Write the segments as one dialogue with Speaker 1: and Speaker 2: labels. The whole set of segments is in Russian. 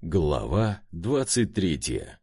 Speaker 1: Глава двадцать третья.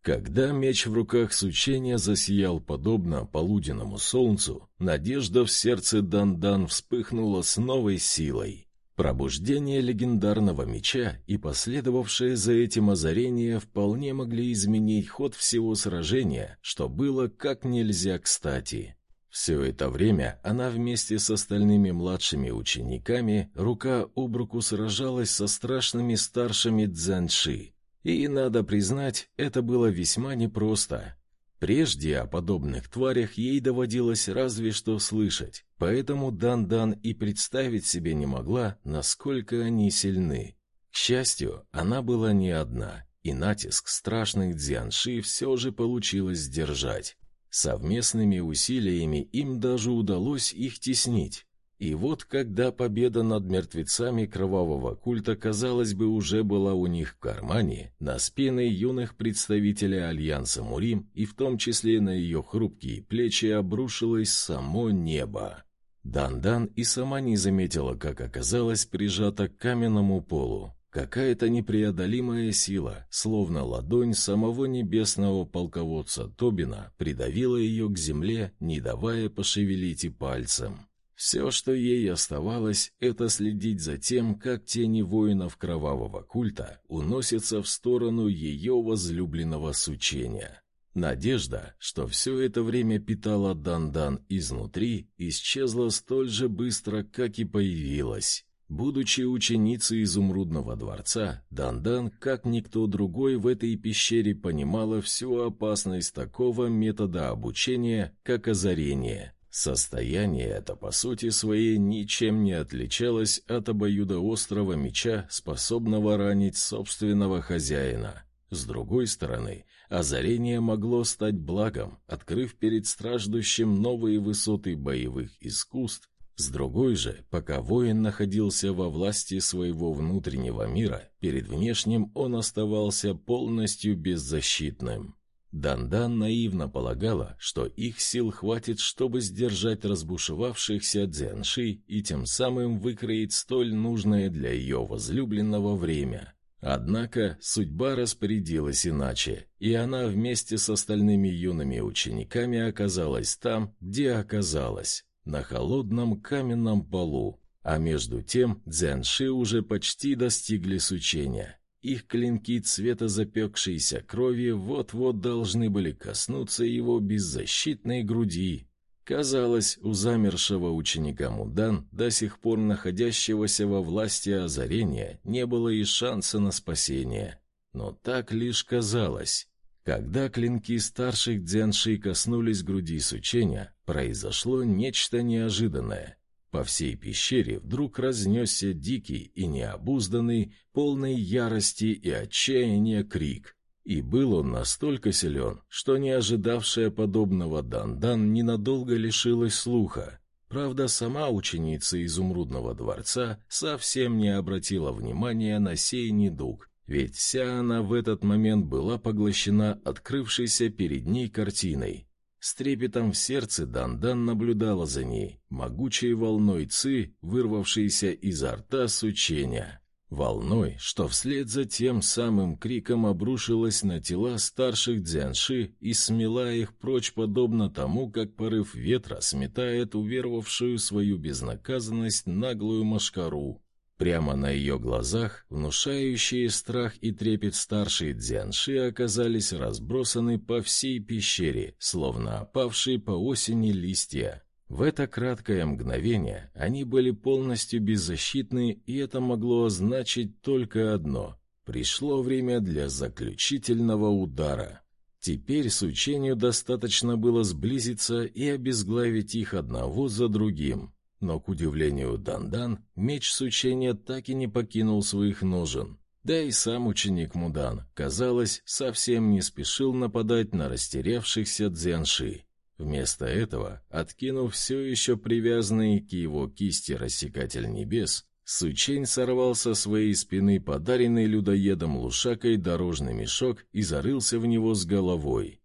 Speaker 1: Когда меч в руках Сучения засиял подобно полуденному солнцу, надежда в сердце Дандан вспыхнула с новой силой. Пробуждение легендарного меча и последовавшее за этим озарение вполне могли изменить ход всего сражения, что было как нельзя кстати. Все это время она вместе с остальными младшими учениками рука об руку сражалась со страшными старшими дзянши. И, надо признать, это было весьма непросто. Прежде о подобных тварях ей доводилось разве что слышать, поэтому Дан-Дан и представить себе не могла, насколько они сильны. К счастью, она была не одна, и натиск страшных дзянши все же получилось сдержать. Совместными усилиями им даже удалось их теснить. И вот когда победа над мертвецами кровавого культа, казалось бы, уже была у них в кармане, на спины юных представителей Альянса Мурим и в том числе на ее хрупкие плечи обрушилось само небо. Дандан и сама не заметила, как оказалась прижата к каменному полу. Какая-то непреодолимая сила, словно ладонь самого небесного полководца Тобина, придавила ее к земле, не давая пошевелить и пальцем. Все, что ей оставалось, это следить за тем, как тени воинов кровавого культа уносятся в сторону ее возлюбленного сучения. Надежда, что все это время питала Дандан изнутри, исчезла столь же быстро, как и появилась. Будучи ученицей изумрудного дворца, Дандан, как никто другой в этой пещере, понимала всю опасность такого метода обучения, как озарение – Состояние это, по сути своей, ничем не отличалось от обоюдоострого меча, способного ранить собственного хозяина. С другой стороны, озарение могло стать благом, открыв перед страждущим новые высоты боевых искусств. С другой же, пока воин находился во власти своего внутреннего мира, перед внешним он оставался полностью беззащитным. Дандан наивно полагала, что их сил хватит, чтобы сдержать разбушевавшихся дзянши и тем самым выкроить столь нужное для ее возлюбленного время. Однако судьба распорядилась иначе, и она вместе с остальными юными учениками оказалась там, где оказалась, на холодном каменном полу. А между тем дзянши уже почти достигли сучения. Их клинки цвета запекшейся крови вот-вот должны были коснуться его беззащитной груди. Казалось, у замершего ученика Мудан, до сих пор находящегося во власти озарения, не было и шанса на спасение. Но так лишь казалось. Когда клинки старших дзянши коснулись груди сучения, произошло нечто неожиданное. По всей пещере вдруг разнесся дикий и необузданный, полный ярости и отчаяния крик. И был он настолько силен, что не ожидавшая подобного Дандан ненадолго лишилась слуха. Правда, сама ученица изумрудного дворца совсем не обратила внимания на сей недуг, ведь вся она в этот момент была поглощена открывшейся перед ней картиной. С трепетом в сердце Дандан наблюдала за ней, могучей волной ци, вырвавшейся изо рта с учения. Волной, что вслед за тем самым криком обрушилась на тела старших дзянши и смела их прочь, подобно тому, как порыв ветра сметает уверовавшую свою безнаказанность наглую машкару. Прямо на ее глазах, внушающие страх и трепет старшие дзянши оказались разбросаны по всей пещере, словно опавшие по осени листья. В это краткое мгновение они были полностью беззащитны, и это могло означать только одно — пришло время для заключительного удара. Теперь с учению достаточно было сблизиться и обезглавить их одного за другим. Но, к удивлению Дандан, меч сучения так и не покинул своих ножен. Да и сам ученик Мудан, казалось, совсем не спешил нападать на растерявшихся дзянши. Вместо этого, откинув все еще привязанный к его кисти рассекатель небес, Сучень сорвал со своей спины подаренный людоедом лушакой дорожный мешок и зарылся в него с головой.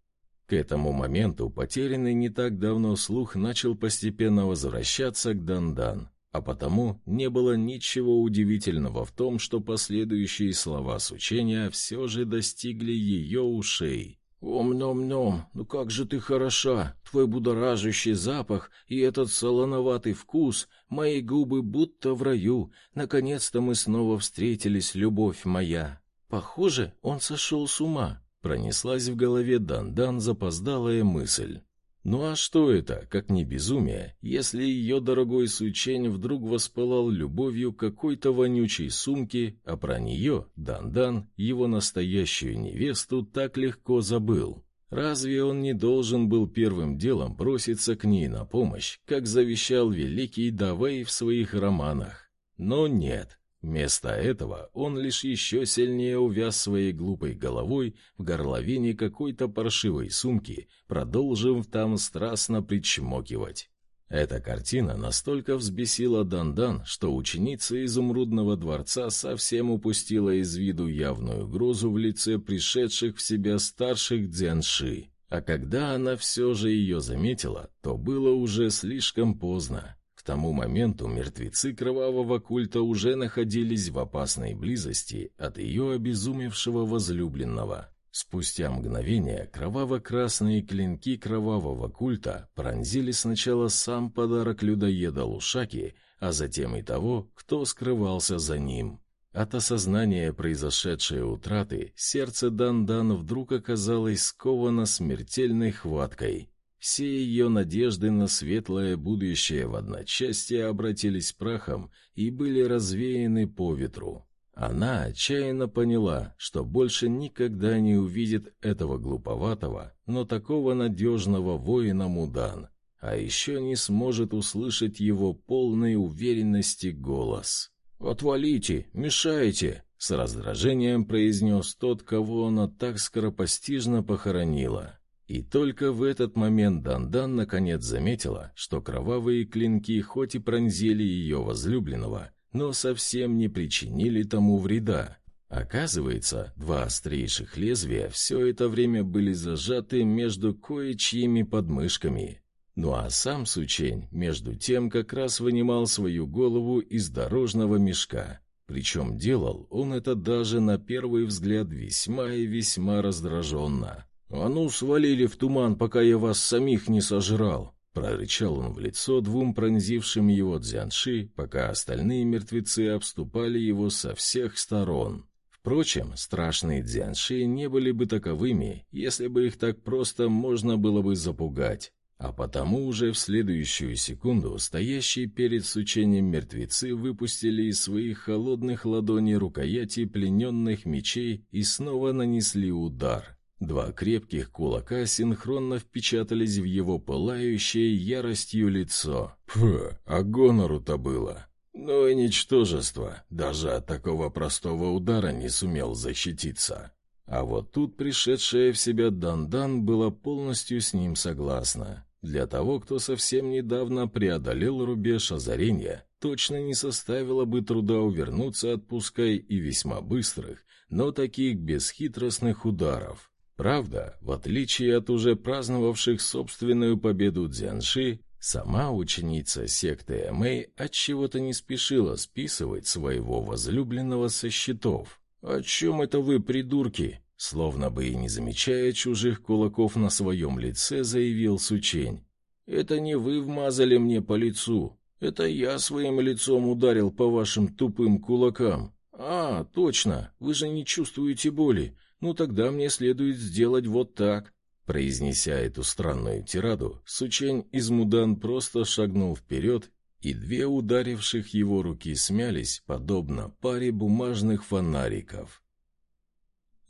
Speaker 1: К этому моменту потерянный не так давно слух начал постепенно возвращаться к Дандан. а потому не было ничего удивительного в том, что последующие слова с учения все же достигли ее ушей. «Ом-ном-ном, ну как же ты хороша! Твой будоражащий запах и этот солоноватый вкус, мои губы будто в раю. Наконец-то мы снова встретились, любовь моя!» Похоже, он сошел с ума. Пронеслась в голове Дандан запоздалая мысль. Ну а что это, как не безумие, если ее дорогой Сучень вдруг воспылал любовью какой-то вонючей сумке, а про нее Дандан, его настоящую невесту, так легко забыл? Разве он не должен был первым делом броситься к ней на помощь, как завещал великий Давей в своих романах? Но нет, Вместо этого он лишь еще сильнее увяз своей глупой головой в горловине какой-то паршивой сумки, продолжив там страстно причмокивать. Эта картина настолько взбесила Дандан, что ученица изумрудного дворца совсем упустила из виду явную угрозу в лице пришедших в себя старших дзянши. А когда она все же ее заметила, то было уже слишком поздно. Тому моменту мертвецы кровавого культа уже находились в опасной близости от ее обезумевшего возлюбленного. Спустя мгновение кроваво-красные клинки кровавого культа пронзили сначала сам подарок людоеда Лушаки, а затем и того, кто скрывался за ним. От осознания произошедшей утраты сердце Дан-Дан вдруг оказалось сковано смертельной хваткой. Все ее надежды на светлое будущее в одночасье обратились прахом и были развеяны по ветру. Она отчаянно поняла, что больше никогда не увидит этого глуповатого, но такого надежного воина Мудан, а еще не сможет услышать его полной уверенности голос. «Отвалите! Мешаете!» — с раздражением произнес тот, кого она так скоропостижно похоронила. И только в этот момент Дандан наконец заметила, что кровавые клинки хоть и пронзили ее возлюбленного, но совсем не причинили тому вреда. Оказывается, два острейших лезвия все это время были зажаты между кое-чьими подмышками. Ну а сам Сучень, между тем, как раз вынимал свою голову из дорожного мешка. Причем делал он это даже на первый взгляд весьма и весьма раздраженно. «А ну, свалили в туман, пока я вас самих не сожрал!» Прорычал он в лицо двум пронзившим его дзянши, пока остальные мертвецы обступали его со всех сторон. Впрочем, страшные дзянши не были бы таковыми, если бы их так просто можно было бы запугать. А потому уже в следующую секунду стоящие перед сучением мертвецы выпустили из своих холодных ладоней рукояти плененных мечей и снова нанесли удар. Два крепких кулака синхронно впечатались в его пылающее яростью лицо. Фу, а гонору-то было. Ну и ничтожество, даже от такого простого удара не сумел защититься. А вот тут пришедшая в себя Дандан была полностью с ним согласна. Для того, кто совсем недавно преодолел рубеж озарения, точно не составило бы труда увернуться от пускай и весьма быстрых, но таких бесхитростных ударов. Правда, в отличие от уже праздновавших собственную победу Дзянши, сама ученица секты Эмэй отчего-то не спешила списывать своего возлюбленного со счетов. «О чем это вы, придурки?» Словно бы и не замечая чужих кулаков на своем лице, заявил Сучень. «Это не вы вмазали мне по лицу. Это я своим лицом ударил по вашим тупым кулакам. А, точно, вы же не чувствуете боли. «Ну тогда мне следует сделать вот так». Произнеся эту странную тираду, Сучень из Мудан просто шагнул вперед, и две ударивших его руки смялись, подобно паре бумажных фонариков.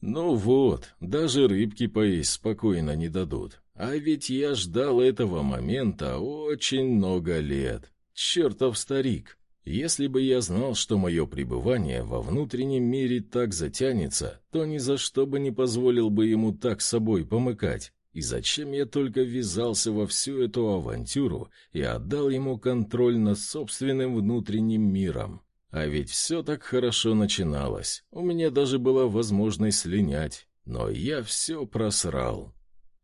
Speaker 1: «Ну вот, даже рыбки поесть спокойно не дадут. А ведь я ждал этого момента очень много лет. Чертов старик!» Если бы я знал, что мое пребывание во внутреннем мире так затянется, то ни за что бы не позволил бы ему так собой помыкать. И зачем я только ввязался во всю эту авантюру и отдал ему контроль над собственным внутренним миром? А ведь все так хорошо начиналось. У меня даже была возможность слинять. Но я все просрал.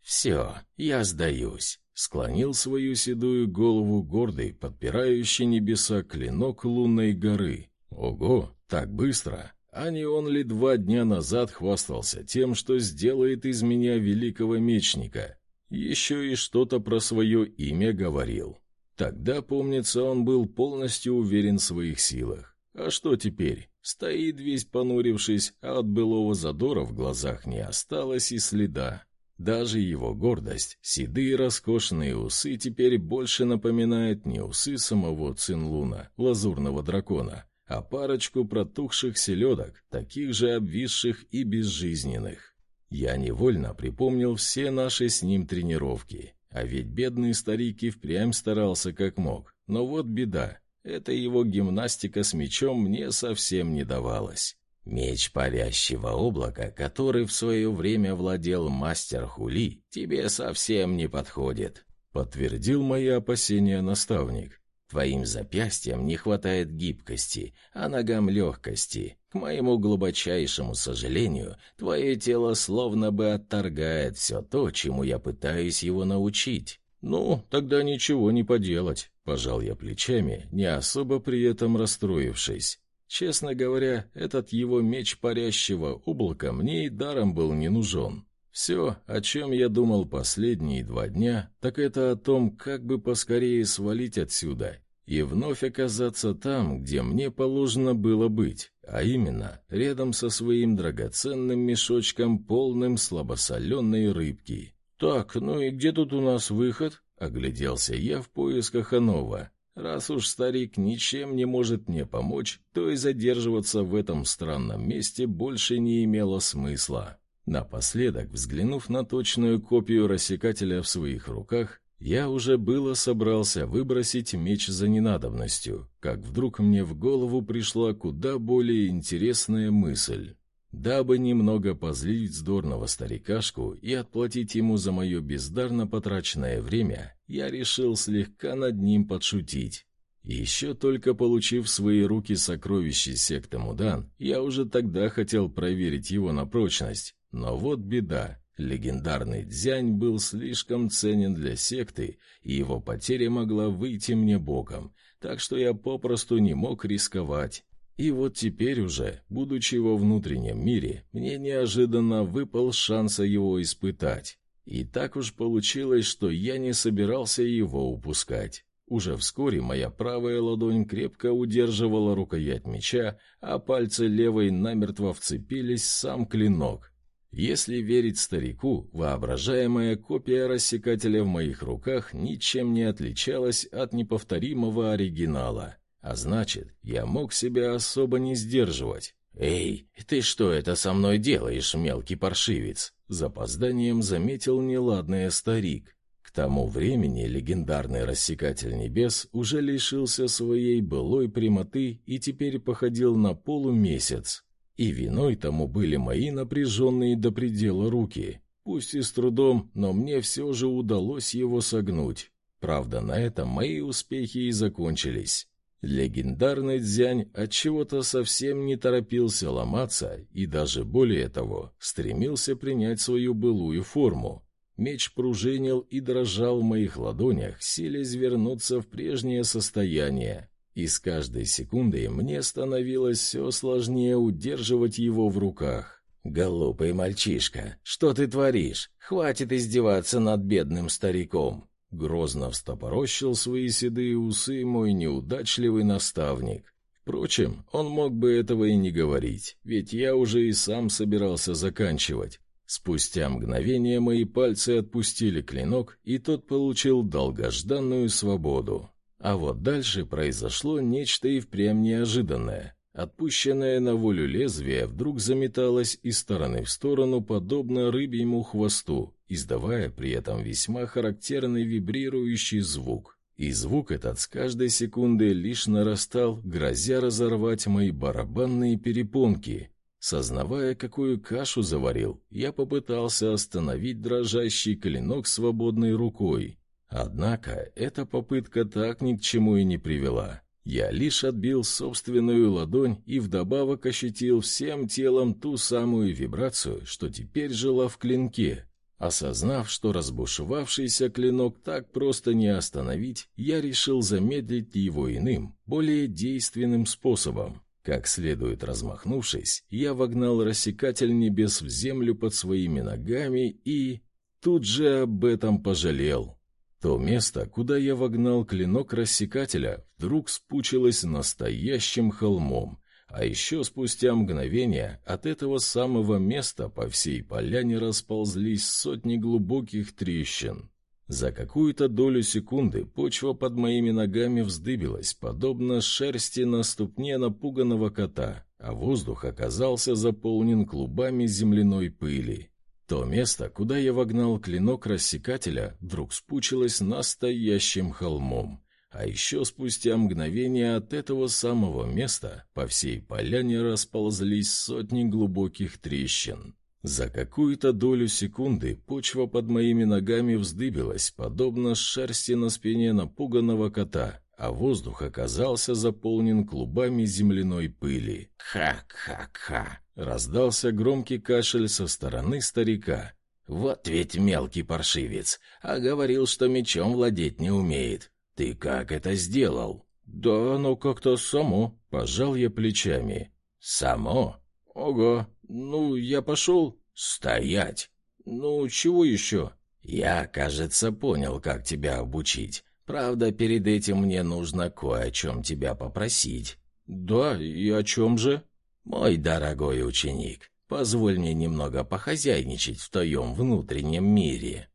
Speaker 1: «Все, я сдаюсь», — склонил свою седую голову гордый, подпирающий небеса клинок лунной горы. Ого, так быстро! А не он ли два дня назад хвастался тем, что сделает из меня великого мечника? Еще и что-то про свое имя говорил. Тогда, помнится, он был полностью уверен в своих силах. А что теперь? Стоит весь понурившись, а от былого задора в глазах не осталось и следа. Даже его гордость, седые роскошные усы теперь больше напоминают не усы самого Цинлуна, лазурного дракона, а парочку протухших селедок, таких же обвисших и безжизненных. Я невольно припомнил все наши с ним тренировки, а ведь бедный старик и впрямь старался как мог. Но вот беда, эта его гимнастика с мечом мне совсем не давалась. Меч парящего облака, который в свое время владел мастер Хули, тебе совсем не подходит, подтвердил мои опасения наставник. Твоим запястьям не хватает гибкости, а ногам легкости. К моему глубочайшему сожалению, твое тело словно бы отторгает все то, чему я пытаюсь его научить. Ну, тогда ничего не поделать, пожал я плечами, не особо при этом расстроившись. Честно говоря, этот его меч парящего облака мне и даром был не нужен. Все, о чем я думал последние два дня, так это о том, как бы поскорее свалить отсюда и вновь оказаться там, где мне положено было быть, а именно рядом со своим драгоценным мешочком, полным слабосоленой рыбки. «Так, ну и где тут у нас выход?» — огляделся я в поисках Анова. «Раз уж старик ничем не может мне помочь, то и задерживаться в этом странном месте больше не имело смысла». Напоследок, взглянув на точную копию рассекателя в своих руках, я уже было собрался выбросить меч за ненадобностью, как вдруг мне в голову пришла куда более интересная мысль. Дабы немного позлить вздорного старикашку и отплатить ему за мое бездарно потраченное время, я решил слегка над ним подшутить. Еще только получив в свои руки сокровище секты Мудан, я уже тогда хотел проверить его на прочность, но вот беда. Легендарный Дзянь был слишком ценен для секты, и его потеря могла выйти мне боком, так что я попросту не мог рисковать. И вот теперь уже, будучи во внутреннем мире, мне неожиданно выпал шанс его испытать. И так уж получилось, что я не собирался его упускать. Уже вскоре моя правая ладонь крепко удерживала рукоять меча, а пальцы левой намертво вцепились в сам клинок. Если верить старику, воображаемая копия рассекателя в моих руках ничем не отличалась от неповторимого оригинала. А значит, я мог себя особо не сдерживать. «Эй, ты что это со мной делаешь, мелкий паршивец?» Запозданием заметил неладное старик. К тому времени легендарный рассекатель небес уже лишился своей былой прямоты и теперь походил на полумесяц. И виной тому были мои напряженные до предела руки. Пусть и с трудом, но мне все же удалось его согнуть. Правда, на этом мои успехи и закончились. Легендарный Дзянь отчего-то совсем не торопился ломаться и даже более того, стремился принять свою былую форму. Меч пружинил и дрожал в моих ладонях, силясь вернуться в прежнее состояние. И с каждой секундой мне становилось все сложнее удерживать его в руках. «Голубый мальчишка, что ты творишь? Хватит издеваться над бедным стариком!» Грозно встопорощил свои седые усы мой неудачливый наставник. Впрочем, он мог бы этого и не говорить, ведь я уже и сам собирался заканчивать. Спустя мгновение мои пальцы отпустили клинок, и тот получил долгожданную свободу. А вот дальше произошло нечто и впрямь неожиданное. Отпущенное на волю лезвие вдруг заметалось из стороны в сторону, подобно рыбьему хвосту, издавая при этом весьма характерный вибрирующий звук. И звук этот с каждой секундой лишь нарастал, грозя разорвать мои барабанные перепонки. Сознавая, какую кашу заварил, я попытался остановить дрожащий клинок свободной рукой, Однако эта попытка так ни к чему и не привела. Я лишь отбил собственную ладонь и вдобавок ощутил всем телом ту самую вибрацию, что теперь жила в клинке. Осознав, что разбушевавшийся клинок так просто не остановить, я решил замедлить его иным, более действенным способом. Как следует размахнувшись, я вогнал рассекатель небес в землю под своими ногами и... тут же об этом пожалел. То место, куда я вогнал клинок рассекателя, вдруг спучилось настоящим холмом, а еще спустя мгновение от этого самого места по всей поляне расползлись сотни глубоких трещин. За какую-то долю секунды почва под моими ногами вздыбилась, подобно шерсти на ступне напуганного кота, а воздух оказался заполнен клубами земляной пыли. То место, куда я вогнал клинок рассекателя, вдруг спучилось настоящим холмом. А еще спустя мгновение от этого самого места по всей поляне расползлись сотни глубоких трещин. За какую-то долю секунды почва под моими ногами вздыбилась, подобно шерсти на спине напуганного кота, а воздух оказался заполнен клубами земляной пыли. «Ха-ха-ха!» — раздался громкий кашель со стороны старика. «Вот ведь мелкий паршивец, а говорил, что мечом владеть не умеет. «Ты как это сделал?» «Да оно как-то само», — пожал я плечами. «Само?» «Ого, ну, я пошел». «Стоять!» «Ну, чего еще?» «Я, кажется, понял, как тебя обучить. Правда, перед этим мне нужно кое о чем тебя попросить». «Да, и о чем же?» «Мой дорогой ученик, позволь мне немного похозяйничать в твоем внутреннем мире».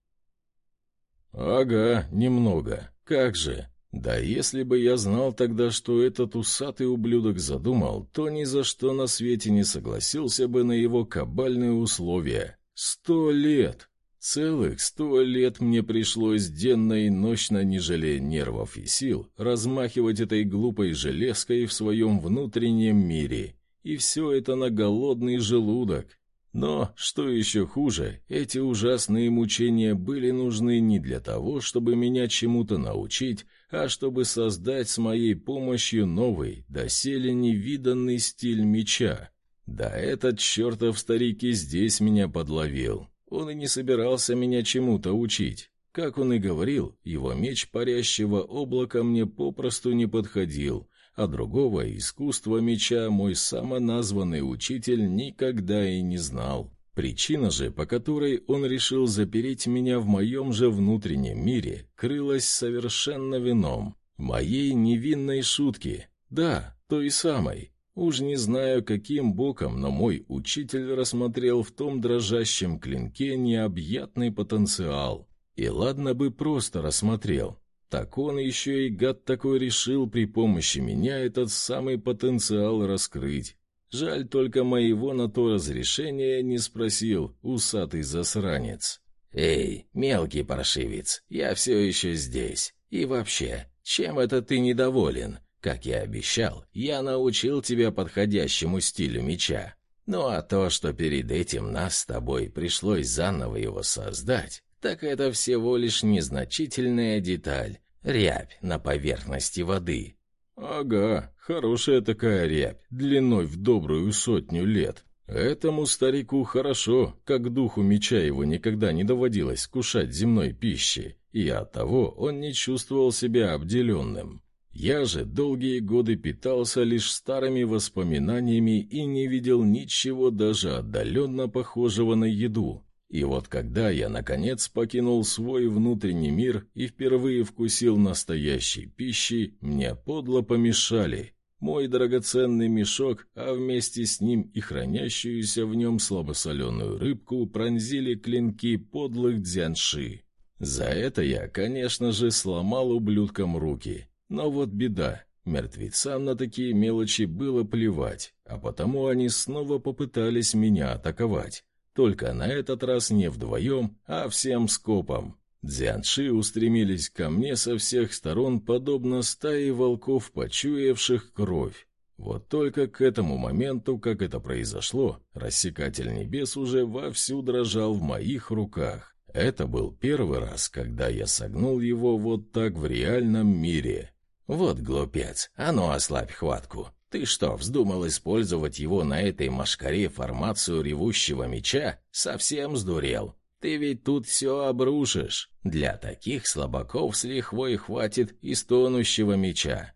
Speaker 1: «Ага, немного. Как же? Да если бы я знал тогда, что этот усатый ублюдок задумал, то ни за что на свете не согласился бы на его кабальные условия. Сто лет! Целых сто лет мне пришлось денно и ночно, не жалея нервов и сил, размахивать этой глупой железкой в своем внутреннем мире. И все это на голодный желудок. Но, что еще хуже, эти ужасные мучения были нужны не для того, чтобы меня чему-то научить, а чтобы создать с моей помощью новый, доселе невиданный стиль меча. Да этот чертов старик и здесь меня подловил. Он и не собирался меня чему-то учить. Как он и говорил, его меч парящего облака мне попросту не подходил, а другого искусства меча мой самоназванный учитель никогда и не знал. Причина же, по которой он решил запереть меня в моем же внутреннем мире, крылась совершенно вином. Моей невинной шутки. Да, той самой. Уж не знаю, каким боком, но мой учитель рассмотрел в том дрожащем клинке необъятный потенциал. И ладно бы просто рассмотрел, так он еще и гад такой решил при помощи меня этот самый потенциал раскрыть. Жаль только моего на то разрешения не спросил усатый засранец. «Эй, мелкий паршивец, я все еще здесь. И вообще, чем это ты недоволен? Как я обещал, я научил тебя подходящему стилю меча. Ну а то, что перед этим нас с тобой пришлось заново его создать, так это всего лишь незначительная деталь, рябь на поверхности воды. Ага, хорошая такая рябь, длиной в добрую сотню лет. Этому старику хорошо, как духу меча его никогда не доводилось кушать земной пищи, и оттого он не чувствовал себя обделенным. Я же долгие годы питался лишь старыми воспоминаниями и не видел ничего даже отдаленно похожего на еду. И вот когда я, наконец, покинул свой внутренний мир и впервые вкусил настоящей пищи, мне подло помешали. Мой драгоценный мешок, а вместе с ним и хранящуюся в нем слабосоленую рыбку пронзили клинки подлых дзянши. За это я, конечно же, сломал ублюдкам руки. Но вот беда. Мертвецам на такие мелочи было плевать, а потому они снова попытались меня атаковать. Только на этот раз не вдвоем, а всем скопом. Дзянши устремились ко мне со всех сторон, подобно стае волков, почуявших кровь. Вот только к этому моменту, как это произошло, рассекатель небес уже вовсю дрожал в моих руках. Это был первый раз, когда я согнул его вот так в реальном мире. Вот глупец, а ну ослабь хватку. Ты что, вздумал использовать его на этой машкаре формацию ревущего меча? Совсем сдурел. Ты ведь тут все обрушишь. Для таких слабаков с лихвой хватит и стонущего меча.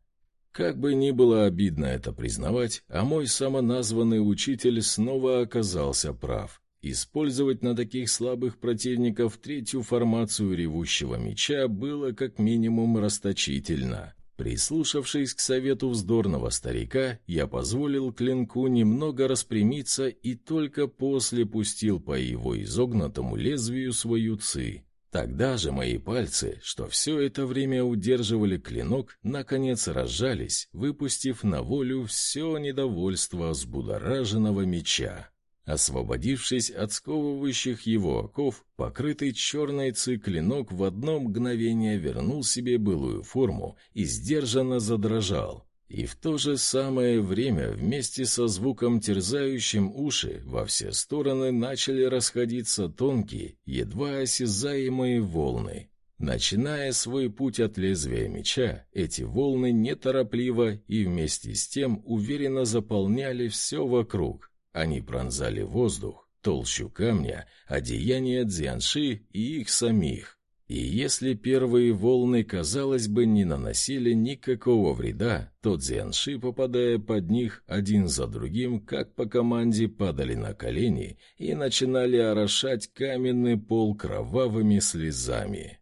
Speaker 1: Как бы ни было обидно это признавать, а мой самоназванный учитель снова оказался прав. Использовать на таких слабых противников третью формацию ревущего меча было как минимум расточительно. Прислушавшись к совету вздорного старика, я позволил клинку немного распрямиться и только после пустил по его изогнутому лезвию свою ци. Тогда же мои пальцы, что все это время удерживали клинок, наконец разжались, выпустив на волю все недовольство взбудораженного меча. Освободившись от сковывающих его оков, покрытый черной циклинок в одно мгновение вернул себе былую форму и сдержанно задрожал. И в то же самое время вместе со звуком терзающим уши во все стороны начали расходиться тонкие, едва осязаемые волны. Начиная свой путь от лезвия меча, эти волны неторопливо и вместе с тем уверенно заполняли все вокруг, они пронзали воздух, толщу камня, одеяния дзянши и их самих. И если первые волны, казалось бы, не наносили никакого вреда, то дзянши, попадая под них один за другим, как по команде падали на колени и начинали орошать каменный пол кровавыми слезами.